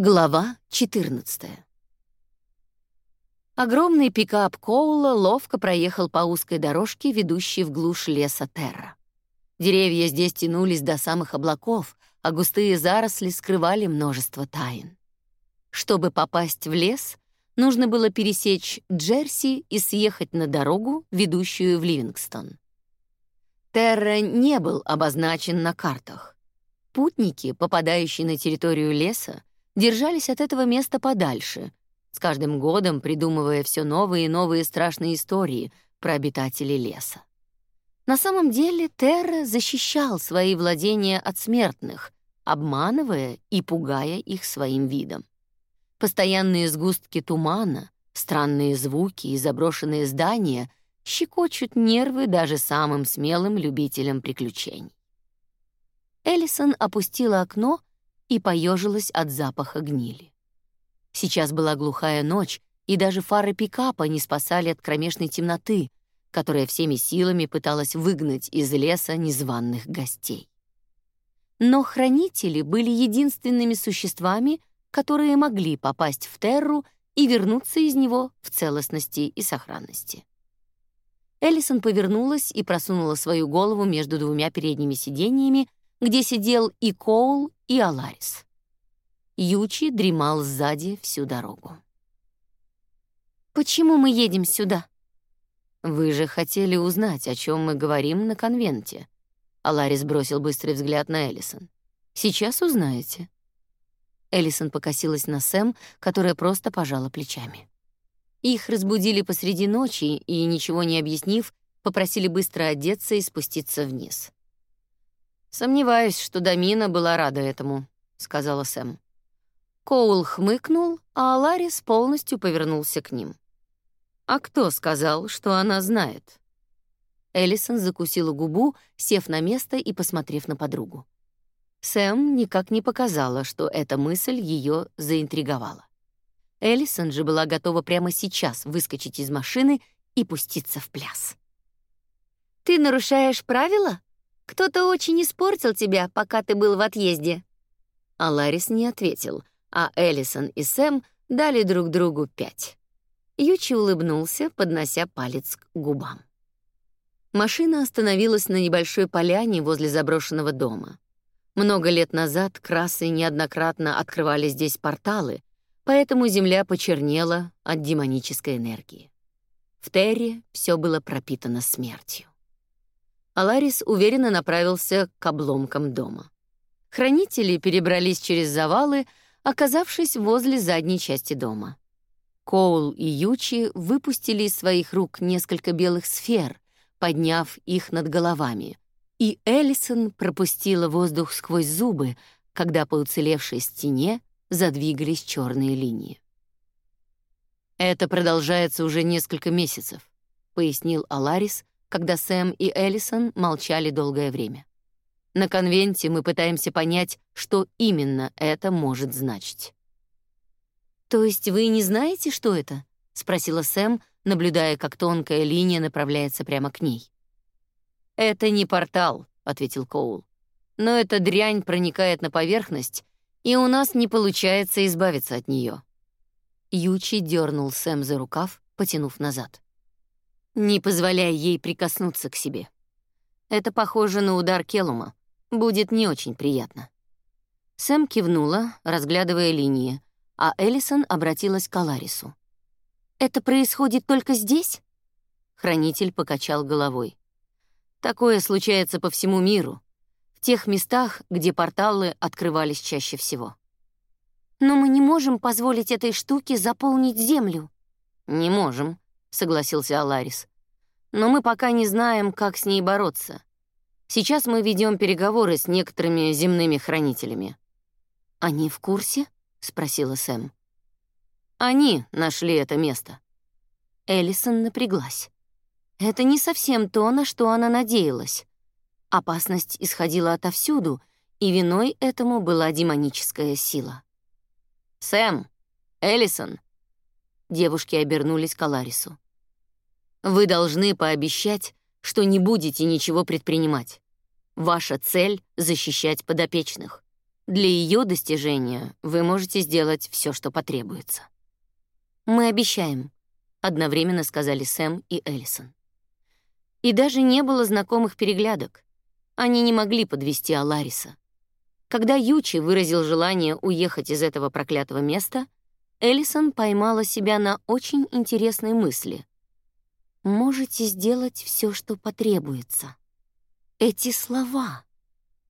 Глава 14. Огромный пикап Коула ловко проехал по узкой дорожке, ведущей в глушь леса Терра. Деревья здесь тянулись до самых облаков, а густые заросли скрывали множество тайн. Чтобы попасть в лес, нужно было пересечь Джерси и съехать на дорогу, ведущую в Ливингстон. Терра не был обозначен на картах. Путники, попадающие на территорию леса, держались от этого места подальше, с каждым годом придумывая все новые и новые страшные истории про обитателей леса. На самом деле Терра защищал свои владения от смертных, обманывая и пугая их своим видом. Постоянные сгустки тумана, странные звуки и заброшенные здания щекочут нервы даже самым смелым любителям приключений. Эллисон опустила окно и поежилась от запаха гнили. Сейчас была глухая ночь, и даже фары пикапа не спасали от кромешной темноты, которая всеми силами пыталась выгнать из леса незваных гостей. Но хранители были единственными существами, которые могли попасть в Терру и вернуться из него в целостности и сохранности. Эллисон повернулась и просунула свою голову между двумя передними сиденьями, где сидел и Коул, и Аларис. Ючи дремал сзади всю дорогу. «Почему мы едем сюда?» «Вы же хотели узнать, о чем мы говорим на конвенте». Аларис бросил быстрый взгляд на Эллисон. «Сейчас узнаете». Эллисон покосилась на Сэм, которая просто пожала плечами. Их разбудили посреди ночи и, ничего не объяснив, попросили быстро одеться и спуститься вниз. «Сомневаюсь, что Дамина была рада этому», — сказала Сэм. Коул хмыкнул, а Аларис полностью повернулся к ним. «А кто сказал, что она знает?» Эллисон закусила губу, сев на место и посмотрев на подругу. Сэм никак не показала, что эта мысль ее заинтриговала. Эллисон же была готова прямо сейчас выскочить из машины и пуститься в пляс. «Ты нарушаешь правила?» Кто-то очень испортил тебя, пока ты был в отъезде». А Ларис не ответил, а Эллисон и Сэм дали друг другу пять. Ючи улыбнулся, поднося палец к губам. Машина остановилась на небольшой поляне возле заброшенного дома. Много лет назад красы неоднократно открывали здесь порталы, поэтому земля почернела от демонической энергии. В Терре все было пропитано смертью. Аларис уверенно направился к обломкам дома. Хранители перебрались через завалы, оказавшись возле задней части дома. Коул и Ючи выпустили из своих рук несколько белых сфер, подняв их над головами, и Эллисон пропустила воздух сквозь зубы, когда по уцелевшей стене задвигались черные линии. «Это продолжается уже несколько месяцев», — пояснил Аларис, когда Сэм и Эллисон молчали долгое время. На конвенте мы пытаемся понять, что именно это может значить. «То есть вы не знаете, что это?» — спросила Сэм, наблюдая, как тонкая линия направляется прямо к ней. «Это не портал», — ответил Коул. «Но эта дрянь проникает на поверхность, и у нас не получается избавиться от нее. Ючи дернул Сэм за рукав, потянув назад не позволяя ей прикоснуться к себе. Это похоже на удар Келума. Будет не очень приятно. Сэм кивнула, разглядывая линии, а Эллисон обратилась к Аларису. «Это происходит только здесь?» Хранитель покачал головой. «Такое случается по всему миру, в тех местах, где порталы открывались чаще всего». «Но мы не можем позволить этой штуке заполнить Землю». «Не можем», — согласился Аларис. «Но мы пока не знаем, как с ней бороться. Сейчас мы ведем переговоры с некоторыми земными хранителями». «Они в курсе?» — спросила Сэм. «Они нашли это место». Эллисон напряглась. Это не совсем то, на что она надеялась. Опасность исходила отовсюду, и виной этому была демоническая сила. «Сэм! Эллисон!» Девушки обернулись к Аларису. «Вы должны пообещать, что не будете ничего предпринимать. Ваша цель — защищать подопечных. для ее достижения вы можете сделать все, что потребуется. Мы обещаем, одновременно сказали Сэм и Эллисон. И даже не было знакомых переглядок. Они не могли подвести Алариса. Когда Ючи выразил желание уехать из этого проклятого места, Эллисон поймала себя на очень интересной мысли. «Можете сделать все, что потребуется». Эти слова.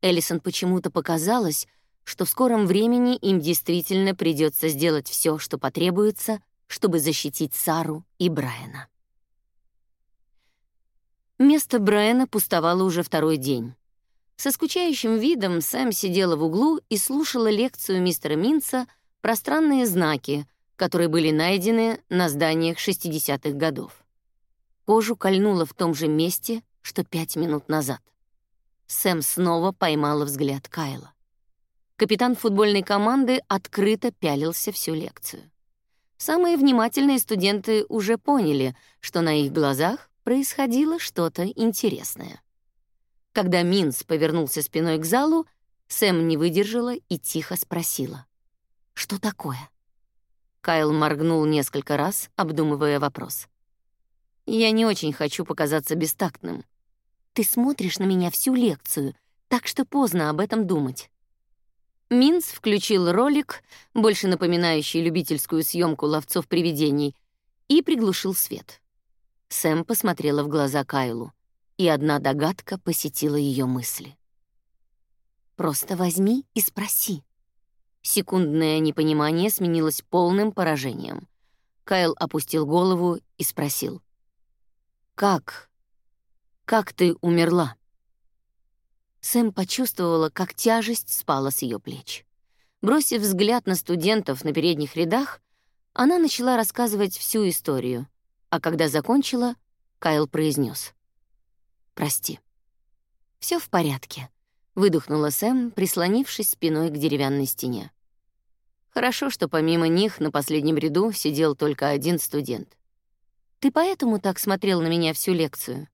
Эллисон почему-то показалось, что в скором времени им действительно придется сделать все, что потребуется, чтобы защитить Сару и Брайана. Место Брайана пустовало уже второй день. Со скучающим видом Сэм сидела в углу и слушала лекцию мистера Минца про странные знаки, которые были найдены на зданиях 60-х годов. Кожу кольнуло в том же месте, что пять минут назад. Сэм снова поймала взгляд Кайла. Капитан футбольной команды открыто пялился всю лекцию. Самые внимательные студенты уже поняли, что на их глазах происходило что-то интересное. Когда Минс повернулся спиной к залу, Сэм не выдержала и тихо спросила. «Что такое?» Кайл моргнул несколько раз, обдумывая вопрос. «Я не очень хочу показаться бестактным. Ты смотришь на меня всю лекцию, так что поздно об этом думать. Минс включил ролик, больше напоминающий любительскую съемку ловцов привидений, и приглушил свет. Сэм посмотрела в глаза Кайлу, и одна догадка посетила ее мысли. «Просто возьми и спроси». Секундное непонимание сменилось полным поражением. Кайл опустил голову и спросил. «Как? Как ты умерла?» Сэм почувствовала, как тяжесть спала с ее плеч. Бросив взгляд на студентов на передних рядах, она начала рассказывать всю историю, а когда закончила, Кайл произнес: «Прости». Все в порядке», — выдохнула Сэм, прислонившись спиной к деревянной стене. Хорошо, что помимо них на последнем ряду сидел только один студент. «Ты поэтому так смотрел на меня всю лекцию?»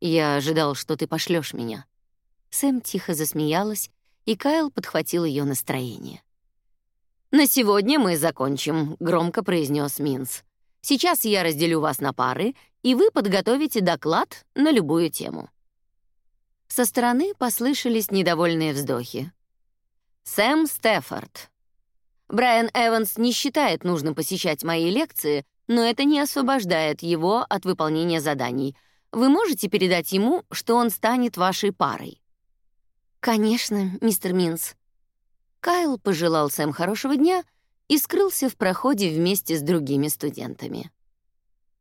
«Я ожидал, что ты пошлешь меня», Сэм тихо засмеялась, и Кайл подхватил ее настроение. «На сегодня мы закончим», — громко произнес Минс. «Сейчас я разделю вас на пары, и вы подготовите доклад на любую тему». Со стороны послышались недовольные вздохи. «Сэм Стефорд. Брайан Эванс не считает нужным посещать мои лекции, но это не освобождает его от выполнения заданий. Вы можете передать ему, что он станет вашей парой?» «Конечно, мистер Минс». Кайл пожелал Сэм хорошего дня и скрылся в проходе вместе с другими студентами.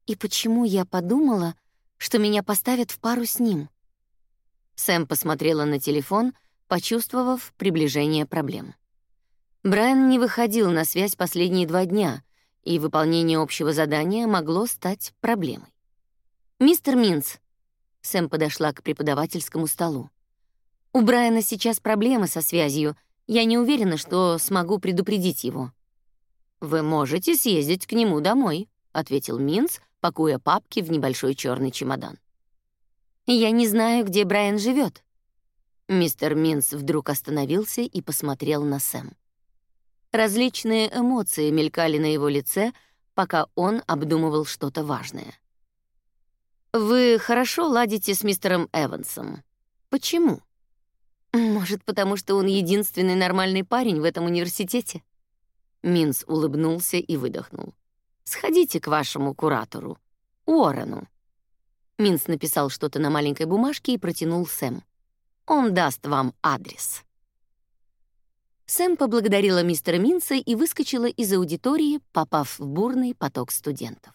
«И почему я подумала, что меня поставят в пару с ним?» Сэм посмотрела на телефон, почувствовав приближение проблем. Брайан не выходил на связь последние два дня, и выполнение общего задания могло стать проблемой. «Мистер Минс», — Сэм подошла к преподавательскому столу. У Брайана сейчас проблемы со связью. Я не уверена, что смогу предупредить его. Вы можете съездить к нему домой, ответил Минц, пакуя папки в небольшой черный чемодан. Я не знаю, где Брайан живет. Мистер Минц вдруг остановился и посмотрел на Сэм. Различные эмоции мелькали на его лице, пока он обдумывал что-то важное. Вы хорошо ладите с мистером Эвансом. Почему? Может, потому что он единственный нормальный парень в этом университете? Минс улыбнулся и выдохнул. Сходите к вашему куратору, Уоррену. Минс написал что-то на маленькой бумажке и протянул Сэм. Он даст вам адрес. Сэм поблагодарила мистера Минса и выскочила из аудитории, попав в бурный поток студентов.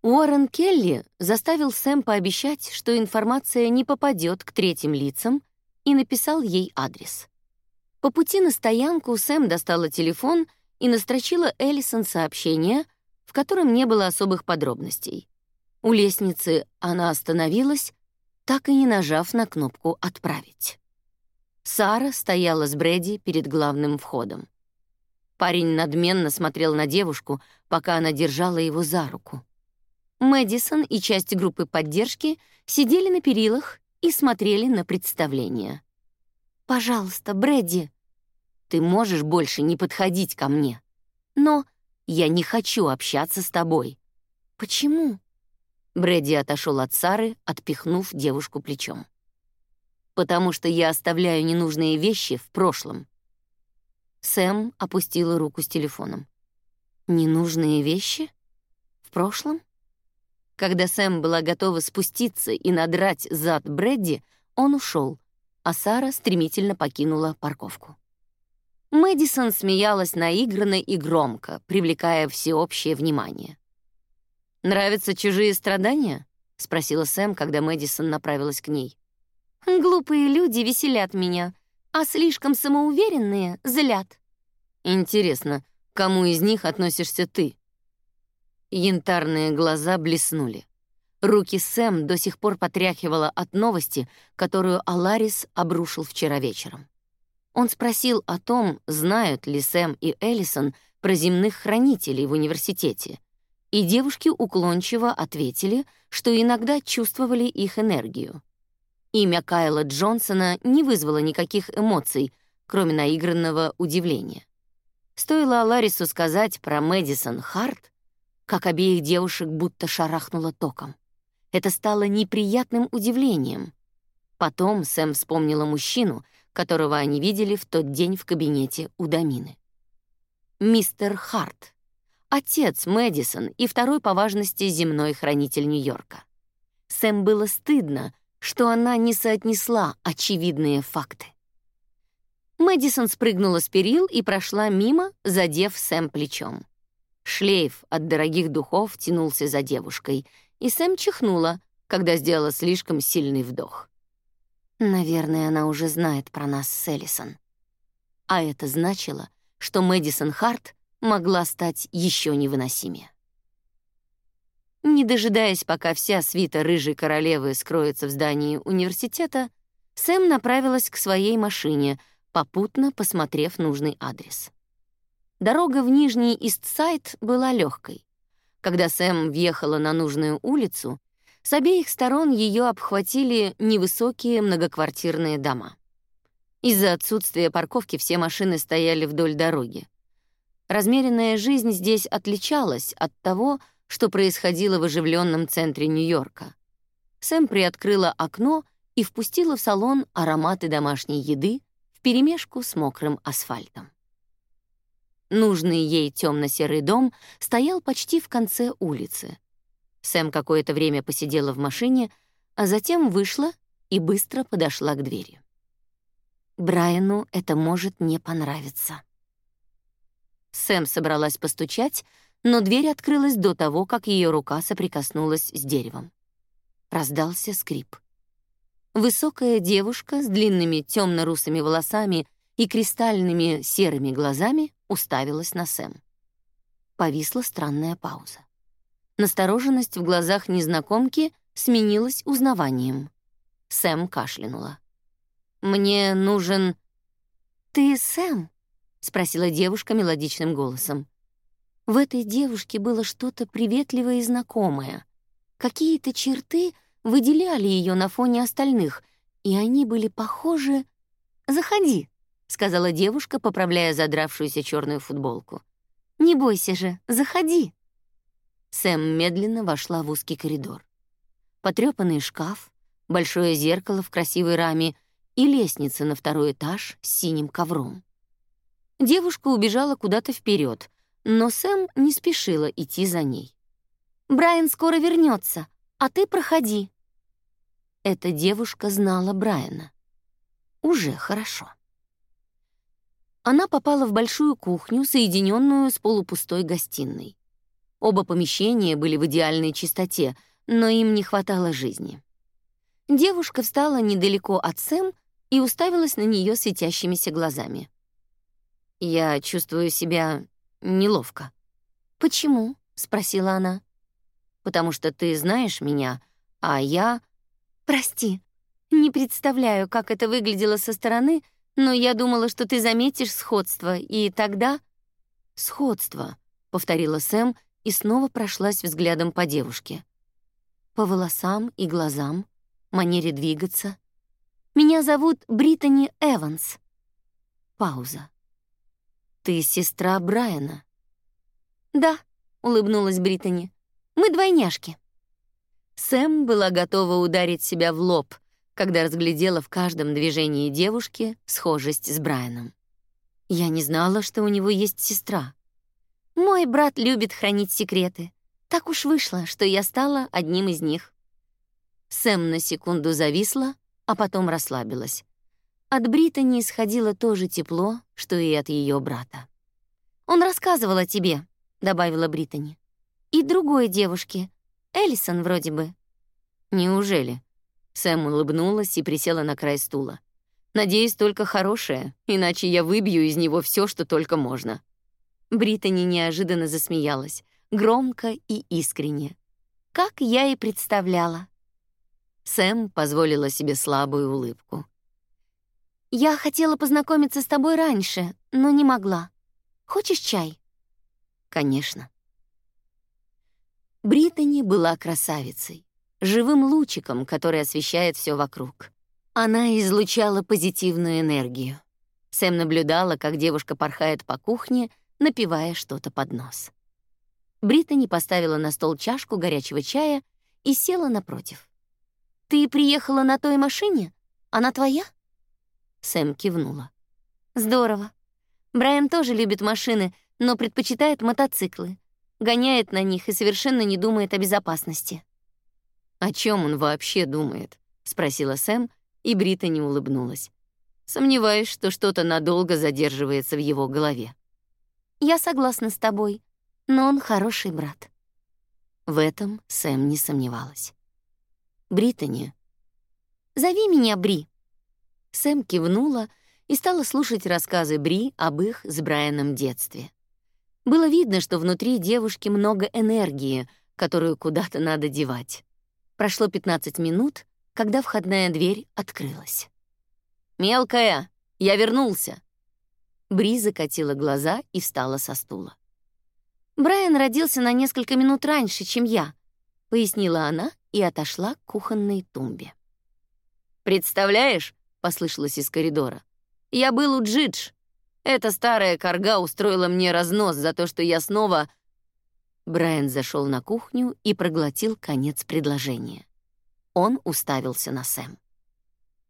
Уоррен Келли заставил Сэм пообещать, что информация не попадет к третьим лицам и написал ей адрес. По пути на стоянку Сэм достала телефон и настрочила Эллисон сообщение, в котором не было особых подробностей. У лестницы она остановилась, так и не нажав на кнопку «Отправить». Сара стояла с Брэди перед главным входом. Парень надменно смотрел на девушку, пока она держала его за руку. Мэдисон и часть группы поддержки сидели на перилах и смотрели на представление. «Пожалуйста, Брэдди». «Ты можешь больше не подходить ко мне. Но я не хочу общаться с тобой». «Почему?» Брэдди отошел от Сары, отпихнув девушку плечом. «Потому что я оставляю ненужные вещи в прошлом». Сэм опустила руку с телефоном. «Ненужные вещи? В прошлом?» Когда Сэм была готова спуститься и надрать зад Брэдди, он ушел, а Сара стремительно покинула парковку. Мэдисон смеялась наигранно и громко, привлекая всеобщее внимание. «Нравятся чужие страдания?» — спросила Сэм, когда Мэдисон направилась к ней. «Глупые люди веселят меня, а слишком самоуверенные злят». «Интересно, к кому из них относишься ты?» Янтарные глаза блеснули. Руки Сэм до сих пор потряхивала от новости, которую Аларис обрушил вчера вечером. Он спросил о том, знают ли Сэм и Эллисон про земных хранителей в университете, и девушки уклончиво ответили, что иногда чувствовали их энергию. Имя Кайла Джонсона не вызвало никаких эмоций, кроме наигранного удивления. Стоило Аларису сказать про Мэдисон Харт, как обеих девушек будто шарахнуло током. Это стало неприятным удивлением. Потом Сэм вспомнила мужчину, которого они видели в тот день в кабинете у Дамины. Мистер Харт, отец Мэдисон и второй по важности земной хранитель Нью-Йорка. Сэм было стыдно, что она не соотнесла очевидные факты. Мэдисон спрыгнула с перил и прошла мимо, задев Сэм плечом. Шлейф от дорогих духов тянулся за девушкой, и Сэм чихнула, когда сделала слишком сильный вдох. Наверное, она уже знает про нас с Эллисон. А это значило, что Мэдисон Харт могла стать еще невыносимее. Не дожидаясь, пока вся свита рыжей королевы скроется в здании университета, Сэм направилась к своей машине, попутно посмотрев нужный адрес. Дорога в Нижний Истсайд была легкой. Когда Сэм въехала на нужную улицу, с обеих сторон ее обхватили невысокие многоквартирные дома. Из-за отсутствия парковки все машины стояли вдоль дороги. Размеренная жизнь здесь отличалась от того, что происходило в оживленном центре Нью-Йорка. Сэм приоткрыла окно и впустила в салон ароматы домашней еды вперемешку с мокрым асфальтом. Нужный ей темно-серый дом стоял почти в конце улицы. Сэм какое-то время посидела в машине, а затем вышла и быстро подошла к двери. Брайану это может не понравиться. Сэм собралась постучать, но дверь открылась до того, как ее рука соприкоснулась с деревом. Раздался скрип. Высокая девушка с длинными темно-русыми волосами и кристальными серыми глазами уставилась на Сэм. Повисла странная пауза. Настороженность в глазах незнакомки сменилась узнаванием. Сэм кашлянула. «Мне нужен...» «Ты Сэм?» — спросила девушка мелодичным голосом. В этой девушке было что-то приветливое и знакомое. Какие-то черты выделяли ее на фоне остальных, и они были похожи... «Заходи», — сказала девушка, поправляя задравшуюся черную футболку. «Не бойся же, заходи». Сэм медленно вошла в узкий коридор. Потрёпанный шкаф, большое зеркало в красивой раме и лестница на второй этаж с синим ковром. Девушка убежала куда-то вперед, но Сэм не спешила идти за ней. «Брайан скоро вернется, а ты проходи». Эта девушка знала Брайана. Уже хорошо она попала в большую кухню, соединенную с полупустой гостиной. Оба помещения были в идеальной чистоте, но им не хватало жизни. Девушка встала недалеко от Сэм и уставилась на нее светящимися глазами. «Я чувствую себя неловко». «Почему?» — спросила она. «Потому что ты знаешь меня, а я...» «Прости, не представляю, как это выглядело со стороны, — но я думала, что ты заметишь сходство, и тогда...» «Сходство», — повторила Сэм и снова прошлась взглядом по девушке. По волосам и глазам, манере двигаться. Меня зовут Британи Эванс». Пауза. «Ты сестра Брайана?» «Да», — улыбнулась Британи. «Мы двойняшки». Сэм была готова ударить себя в лоб, когда разглядела в каждом движении девушки схожесть с Брайаном. Я не знала, что у него есть сестра. Мой брат любит хранить секреты. Так уж вышло, что я стала одним из них. Сэм на секунду зависла, а потом расслабилась. От Британи исходило то же тепло, что и от ее брата. «Он рассказывал о тебе», — добавила Британи. «И другой девушке. Эллисон вроде бы». «Неужели?» Сэм улыбнулась и присела на край стула. «Надеюсь, только хорошее, иначе я выбью из него все, что только можно». Британи неожиданно засмеялась, громко и искренне. «Как я и представляла». Сэм позволила себе слабую улыбку. «Я хотела познакомиться с тобой раньше, но не могла. Хочешь чай?» «Конечно». Британи была красавицей, живым лучиком, который освещает все вокруг. Она излучала позитивную энергию. Сэм наблюдала, как девушка порхает по кухне, напивая что-то под нос. Британи поставила на стол чашку горячего чая и села напротив. «Ты приехала на той машине? Она твоя?» Сэм кивнула. «Здорово. Брайан тоже любит машины, но предпочитает мотоциклы. Гоняет на них и совершенно не думает о безопасности». «О чем он вообще думает?» — спросила Сэм, и Брита не улыбнулась. Сомневаюсь, что что-то надолго задерживается в его голове. «Я согласна с тобой, но он хороший брат». В этом Сэм не сомневалась. «Британи». «Зови меня Бри», Сэм кивнула и стала слушать рассказы Бри об их с Брайаном детстве. Было видно, что внутри девушки много энергии, которую куда-то надо девать. Прошло 15 минут, когда входная дверь открылась. «Мелкая, я вернулся!» Бри закатила глаза и встала со стула. «Брайан родился на несколько минут раньше, чем я», — пояснила она и отошла к кухонной тумбе. «Представляешь, — послышалось из коридора. «Я был у Джидж. Эта старая корга устроила мне разнос за то, что я снова...» Брайан зашел на кухню и проглотил конец предложения. Он уставился на Сэм.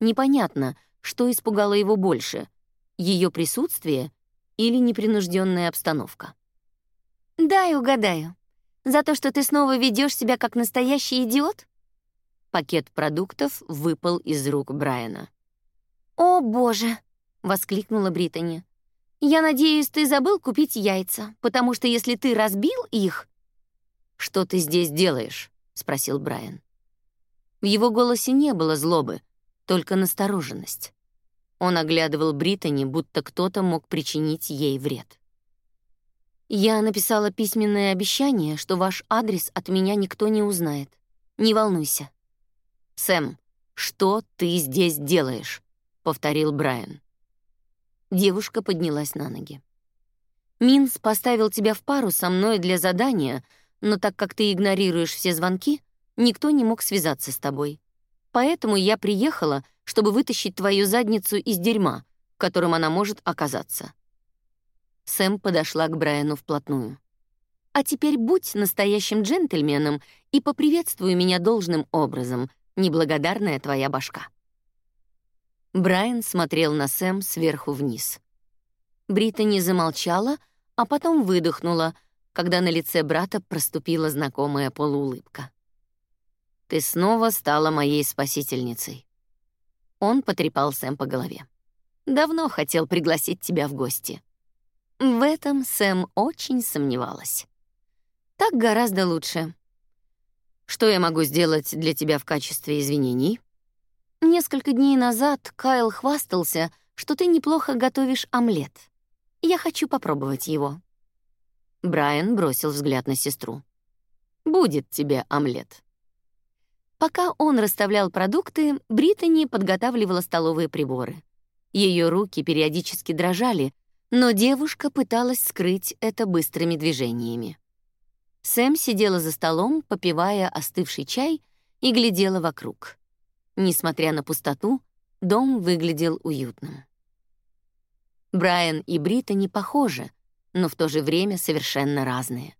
Непонятно, что испугало его больше — ее присутствие или непринужденная обстановка. «Дай угадаю. За то, что ты снова ведешь себя как настоящий идиот?» Пакет продуктов выпал из рук Брайана. «О, боже!» — воскликнула Британи. «Я надеюсь, ты забыл купить яйца, потому что если ты разбил их...» «Что ты здесь делаешь?» — спросил Брайан. В его голосе не было злобы, только настороженность. Он оглядывал Британи, будто кто-то мог причинить ей вред. «Я написала письменное обещание, что ваш адрес от меня никто не узнает. Не волнуйся». «Сэм, что ты здесь делаешь?» Повторил Брайан. Девушка поднялась на ноги. Минс поставил тебя в пару со мной для задания, но так как ты игнорируешь все звонки, никто не мог связаться с тобой. Поэтому я приехала, чтобы вытащить твою задницу из дерьма, в котором она может оказаться. Сэм подошла к Брайану вплотную. А теперь будь настоящим джентльменом и поприветствуй меня должным образом, неблагодарная твоя башка. Брайан смотрел на Сэм сверху вниз. Британи замолчала, а потом выдохнула, когда на лице брата проступила знакомая полуулыбка. «Ты снова стала моей спасительницей». Он потрепал Сэм по голове. «Давно хотел пригласить тебя в гости». В этом Сэм очень сомневалась. «Так гораздо лучше». «Что я могу сделать для тебя в качестве извинений?» Несколько дней назад Кайл хвастался, что ты неплохо готовишь омлет. Я хочу попробовать его. Брайан бросил взгляд на сестру. Будет тебе омлет. Пока он расставлял продукты, Британи подготавливала столовые приборы. Ее руки периодически дрожали, но девушка пыталась скрыть это быстрыми движениями. Сэм сидела за столом, попивая остывший чай, и глядела вокруг. Несмотря на пустоту, дом выглядел уютным. Брайан и Брита не похожи, но в то же время совершенно разные.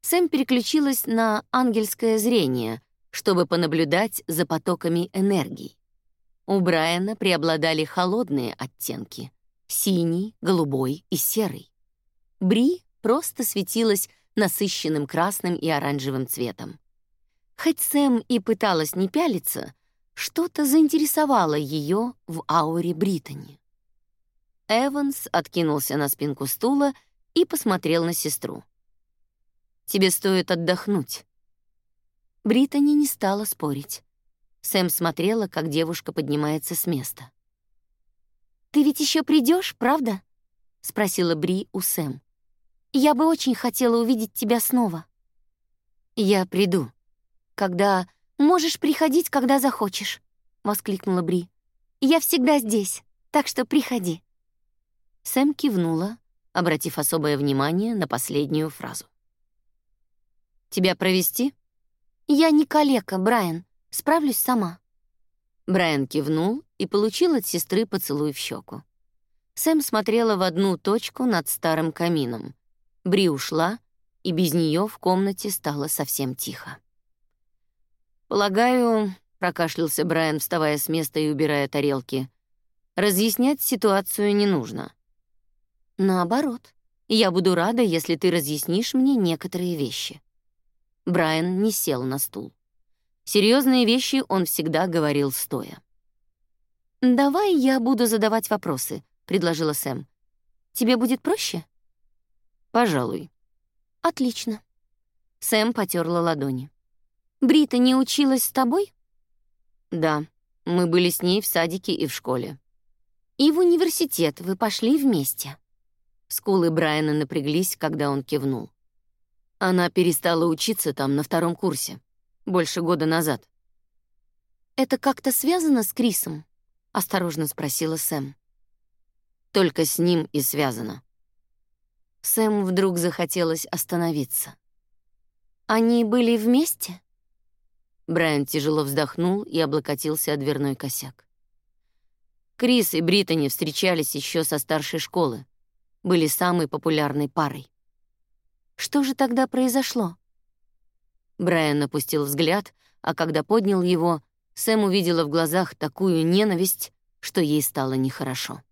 Сэм переключилась на ангельское зрение, чтобы понаблюдать за потоками энергии. У Брайана преобладали холодные оттенки — синий, голубой и серый. Бри просто светилась насыщенным красным и оранжевым цветом. Хоть Сэм и пыталась не пялиться, что-то заинтересовало ее в ауре Британи. Эванс откинулся на спинку стула и посмотрел на сестру. «Тебе стоит отдохнуть». Британи не стала спорить. Сэм смотрела, как девушка поднимается с места. «Ты ведь еще придешь, правда?» — спросила Бри у Сэм. «Я бы очень хотела увидеть тебя снова». «Я приду. Когда можешь приходить, когда захочешь», — воскликнула Бри. «Я всегда здесь, так что приходи». Сэм кивнула, обратив особое внимание на последнюю фразу. «Тебя провести?» «Я не калека, Брайан. Справлюсь сама». Брайан кивнул и получил от сестры поцелуй в щеку. Сэм смотрела в одну точку над старым камином. Бри ушла, и без нее в комнате стало совсем тихо. «Полагаю», — прокашлялся Брайан, вставая с места и убирая тарелки, «разъяснять ситуацию не нужно». «Наоборот, я буду рада, если ты разъяснишь мне некоторые вещи». Брайан не сел на стул. Серьезные вещи он всегда говорил стоя. «Давай я буду задавать вопросы», — предложила Сэм. «Тебе будет проще?» «Пожалуй». «Отлично». Сэм потерла ладони. «Брита не училась с тобой?» «Да, мы были с ней в садике и в школе». «И в университет вы пошли вместе?» Скулы Брайана напряглись, когда он кивнул. Она перестала учиться там на втором курсе больше года назад. «Это как-то связано с Крисом?» — осторожно спросила Сэм. «Только с ним и связано». Сэм вдруг захотелось остановиться. «Они были вместе?» Брайан тяжело вздохнул и облокотился о дверной косяк. Крис и Британи встречались еще со старшей школы, были самой популярной парой. Что же тогда произошло? Брайан опустил взгляд, а когда поднял его, Сэм увидела в глазах такую ненависть, что ей стало нехорошо.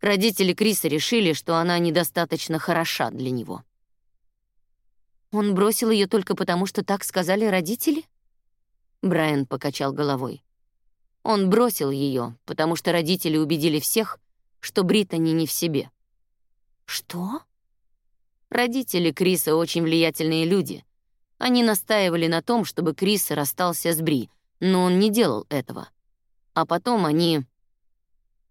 Родители Криса решили, что она недостаточно хороша для него. Он бросил ее только потому, что так сказали родители? Брайан покачал головой. Он бросил ее, потому что родители убедили всех, что Британи не в себе. Что? Родители Криса очень влиятельные люди, они настаивали на том, чтобы Крис расстался с Бри, но он не делал этого. А потом они...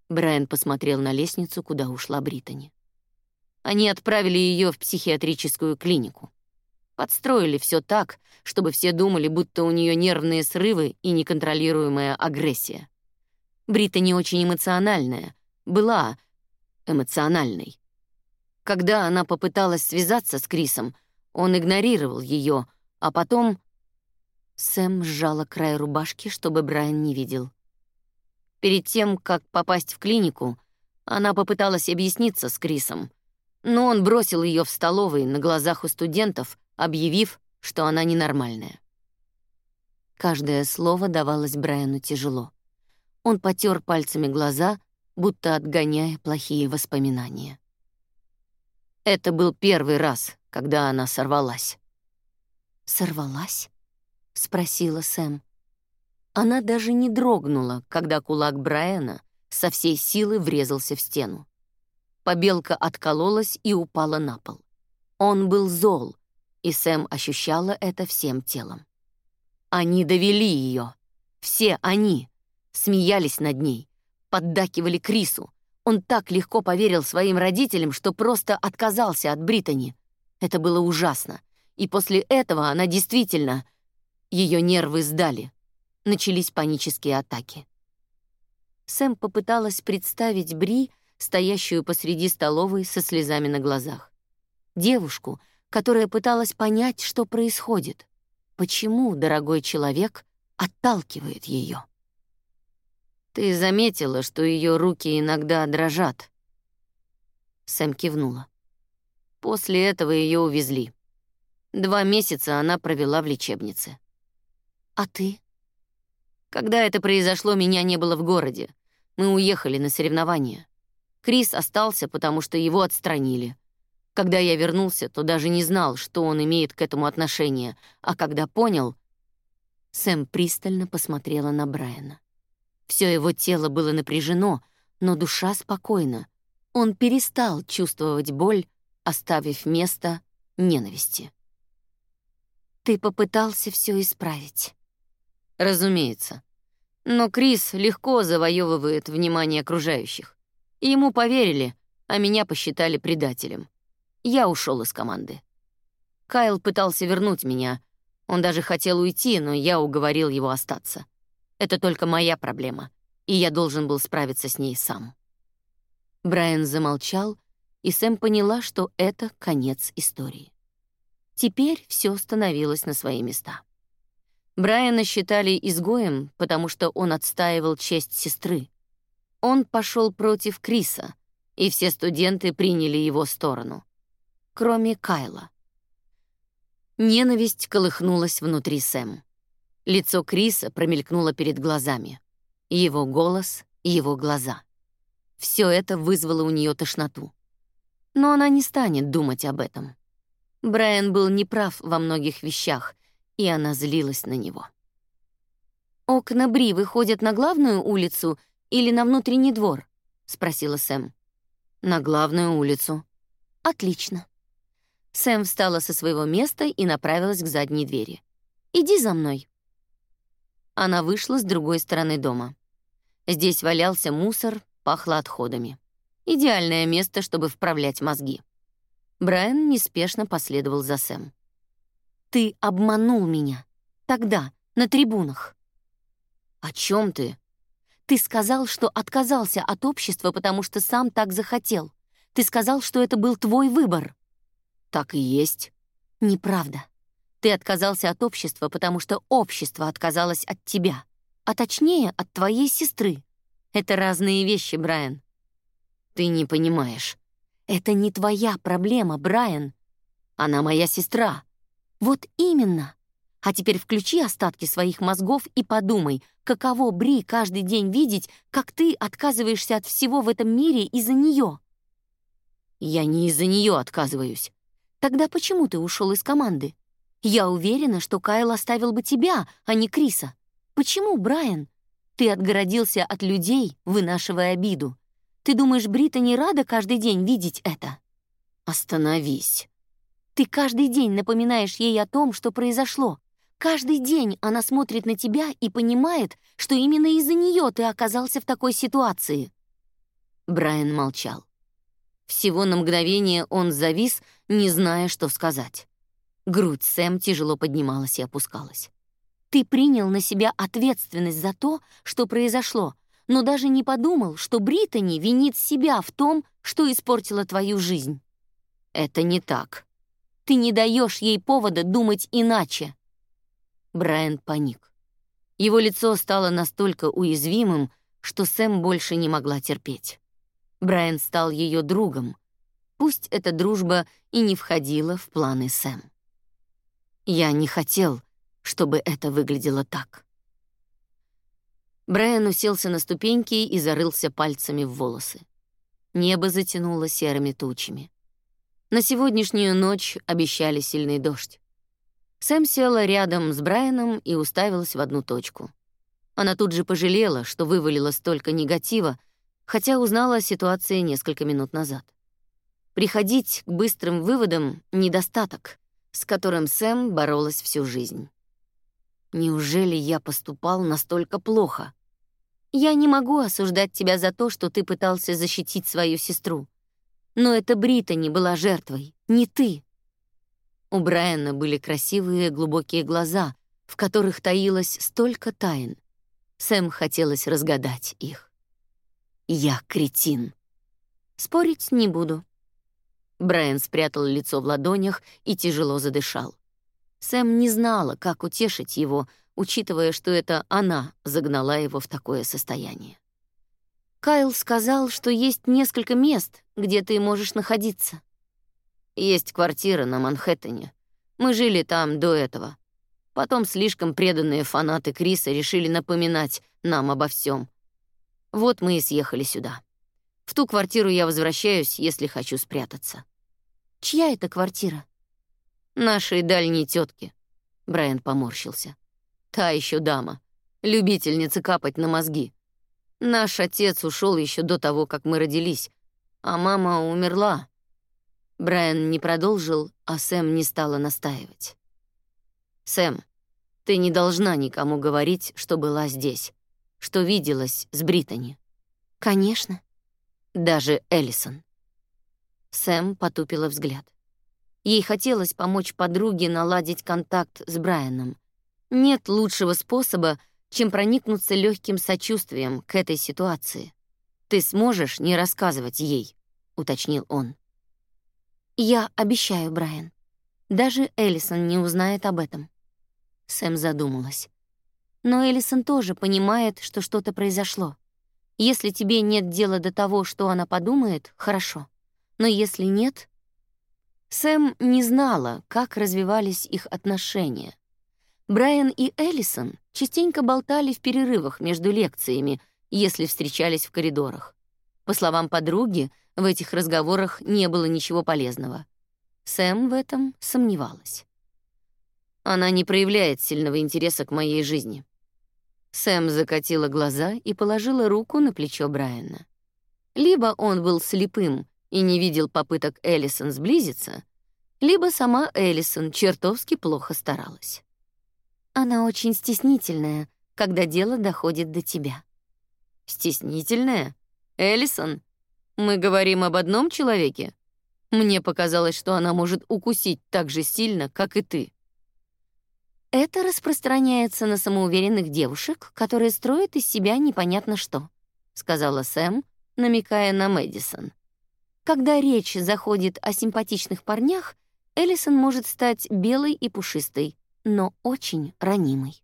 Брайан посмотрел на лестницу, куда ушла Британи. Они отправили ее в психиатрическую клинику. Подстроили все так, чтобы все думали, будто у нее нервные срывы и неконтролируемая агрессия. Британи очень эмоциональная, была эмоциональной. Когда она попыталась связаться с Крисом, он игнорировал ее, а потом... Сэм сжала край рубашки, чтобы Брайан не видел. Перед тем, как попасть в клинику, она попыталась объясниться с Крисом, но он бросил ее в столовой на глазах у студентов, объявив, что она ненормальная. Каждое слово давалось Брайану тяжело. Он потер пальцами глаза, будто отгоняя плохие воспоминания. Это был первый раз, когда она сорвалась. «Сорвалась?» — спросила Сэм. Она даже не дрогнула, когда кулак Брайана со всей силы врезался в стену. Побелка откололась и упала на пол. Он был зол, и Сэм ощущала это всем телом. Они довели ее. Все они. Смеялись над ней. Поддакивали Крису. Он так легко поверил своим родителям, что просто отказался от Британи. Это было ужасно. И после этого она действительно... Ее нервы сдали. Начались панические атаки. Сэм попыталась представить Бри, стоящую посреди столовой со слезами на глазах. Девушку, которая пыталась понять, что происходит. Почему дорогой человек отталкивает ее? Ты заметила, что ее руки иногда дрожат?» Сэм кивнула. После этого ее увезли. Два месяца она провела в лечебнице. «А ты?» Когда это произошло, меня не было в городе. Мы уехали на соревнования. Крис остался, потому что его отстранили. Когда я вернулся, то даже не знал, что он имеет к этому отношение, а когда понял... Сэм пристально посмотрела на Брайана. Все его тело было напряжено, но душа спокойна. Он перестал чувствовать боль, оставив место ненависти. «Ты попытался все исправить?» «Разумеется. Но Крис легко завоевывает внимание окружающих. Ему поверили, а меня посчитали предателем. Я ушел из команды. Кайл пытался вернуть меня. Он даже хотел уйти, но я уговорил его остаться. Это только моя проблема, и я должен был справиться с ней сам. Брайан замолчал, и Сэм поняла, что это конец истории. Теперь все становилось на свои места. Брайана считали изгоем, потому что он отстаивал честь сестры. Он пошел против Криса, и все студенты приняли его сторону кроме Кайла. Ненависть колыхнулась внутри Сэм. Лицо Криса промелькнуло перед глазами. Его голос, его глаза. Все это вызвало у нее тошноту. Но она не станет думать об этом. Брайан был неправ во многих вещах, и она злилась на него. «Окна Бри выходят на главную улицу или на внутренний двор?» — спросила Сэм. «На главную улицу». «Отлично. Сэм встала со своего места и направилась к задней двери. «Иди за мной». Она вышла с другой стороны дома. Здесь валялся мусор, пахло отходами. Идеальное место, чтобы вправлять мозги. Брайан неспешно последовал за Сэм. «Ты обманул меня. Тогда, на трибунах». «О чем ты?» «Ты сказал, что отказался от общества, потому что сам так захотел. Ты сказал, что это был твой выбор». Так и есть. Неправда. Ты отказался от общества, потому что общество отказалось от тебя, а точнее, от твоей сестры. Это разные вещи, Брайан. Ты не понимаешь. Это не твоя проблема, Брайан. Она моя сестра. Вот именно. А теперь включи остатки своих мозгов и подумай, каково Бри каждый день видеть, как ты отказываешься от всего в этом мире из-за нее. Я не из-за нее отказываюсь. Тогда почему ты ушел из команды? Я уверена, что Кайл оставил бы тебя, а не Криса. Почему, Брайан? Ты отгородился от людей, вынашивая обиду. Ты думаешь, Брита не рада каждый день видеть это? Остановись. Ты каждый день напоминаешь ей о том, что произошло. Каждый день она смотрит на тебя и понимает, что именно из-за нее ты оказался в такой ситуации. Брайан молчал. Всего на мгновение он завис, не зная, что сказать. Грудь Сэм тяжело поднималась и опускалась. «Ты принял на себя ответственность за то, что произошло, но даже не подумал, что Британи винит себя в том, что испортила твою жизнь». «Это не так. Ты не даешь ей повода думать иначе». Брайан паник. Его лицо стало настолько уязвимым, что Сэм больше не могла терпеть. Брайан стал ее другом. Пусть эта дружба и не входила в планы Сэм. Я не хотел, чтобы это выглядело так. Брайан уселся на ступеньки и зарылся пальцами в волосы. Небо затянуло серыми тучами. На сегодняшнюю ночь обещали сильный дождь. Сэм села рядом с Брайаном и уставилась в одну точку. Она тут же пожалела, что вывалила столько негатива, хотя узнала о ситуации несколько минут назад. Приходить к быстрым выводам — недостаток, с которым Сэм боролась всю жизнь. Неужели я поступал настолько плохо? Я не могу осуждать тебя за то, что ты пытался защитить свою сестру. Но это Британи была жертвой, не ты. У Брайана были красивые глубокие глаза, в которых таилось столько тайн. Сэм хотелось разгадать их. Я кретин. Спорить не буду. Брайан спрятал лицо в ладонях и тяжело задышал. Сэм не знала, как утешить его, учитывая, что это она загнала его в такое состояние. Кайл сказал, что есть несколько мест, где ты можешь находиться. Есть квартира на Манхэттене. Мы жили там до этого. Потом слишком преданные фанаты Криса решили напоминать нам обо всем. Вот мы и съехали сюда. В ту квартиру я возвращаюсь, если хочу спрятаться. Чья это квартира? Нашей дальней тетки. Брайан поморщился. Та еще дама, любительница капать на мозги. Наш отец ушел еще до того, как мы родились, а мама умерла. Брайан не продолжил, а Сэм не стала настаивать. Сэм, ты не должна никому говорить, что была здесь, что виделась с Британи. Конечно. Даже Эллисон. Сэм потупила взгляд. Ей хотелось помочь подруге наладить контакт с Брайаном. Нет лучшего способа, чем проникнуться легким сочувствием к этой ситуации. Ты сможешь не рассказывать ей, уточнил он. Я обещаю, Брайан. Даже Эллисон не узнает об этом. Сэм задумалась. Но Эллисон тоже понимает, что что-то произошло. Если тебе нет дела до того, что она подумает, хорошо. Но если нет... Сэм не знала, как развивались их отношения. Брайан и Эллисон частенько болтали в перерывах между лекциями, если встречались в коридорах. По словам подруги, в этих разговорах не было ничего полезного. Сэм в этом сомневалась. Она не проявляет сильного интереса к моей жизни. Сэм закатила глаза и положила руку на плечо Брайана. Либо он был слепым и не видел попыток Эллисон сблизиться, либо сама Эллисон чертовски плохо старалась. Она очень стеснительная, когда дело доходит до тебя. Стеснительная? Эллисон? Мы говорим об одном человеке? Мне показалось, что она может укусить так же сильно, как и ты. Это распространяется на самоуверенных девушек, которые строят из себя непонятно что, сказала Сэм, намекая на Мэдисон. Когда речь заходит о симпатичных парнях, Эллисон может стать белой и пушистой, но очень ранимый.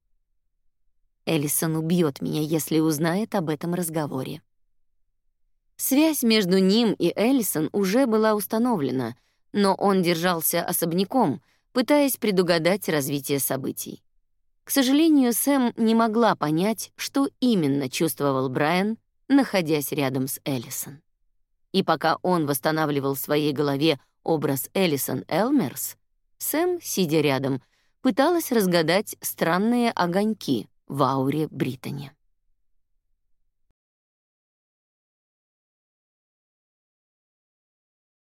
Эллисон убьет меня, если узнает об этом разговоре. Связь между ним и Эллисон уже была установлена, но он держался особняком, пытаясь предугадать развитие событий. К сожалению, Сэм не могла понять, что именно чувствовал Брайан, находясь рядом с Эллисон. И пока он восстанавливал в своей голове образ Эллисон Элмерс, Сэм, сидя рядом, пыталась разгадать странные огоньки в ауре Британи.